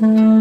Mm-hmm.